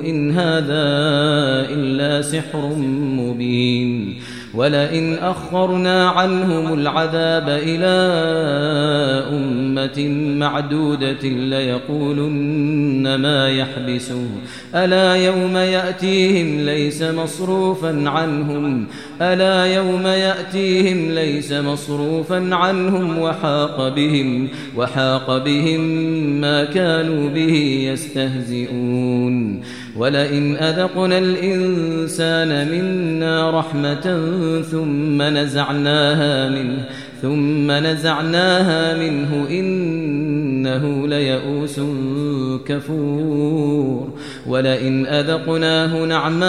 إن هذا إلا سحر مبين ولئن أخرنا عنهم العذاب إلى أمة معدودة ليقولن ما يحبسوا ألا يوم يأتيهم ليس مصروفا عنهم ألا يوم يأتيهم ليس مصروفا عنهم وحاق بهم وحاق بهم ما كانوا به يستهزئون ولئن أذقنا الإنسان منا رحمة ثم نزعناها منه ثم نزعناها منه إنه ليئوس كفور. ولئن أذقناه نعماء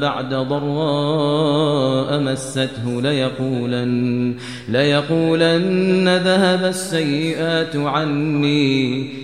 بعد ضراء مسته ليقولن, ليقولن ذهب السيئات عني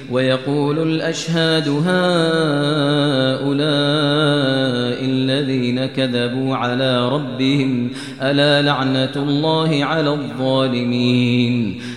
ويقول الأشهاد هؤلاء الذين كذبوا على ربهم ألا لعنة الله على الظالمين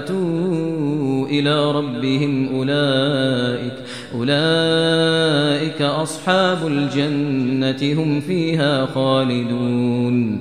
وأتوا إلى ربهم أولئك أولئك أصحاب الجنة هم فيها خالدون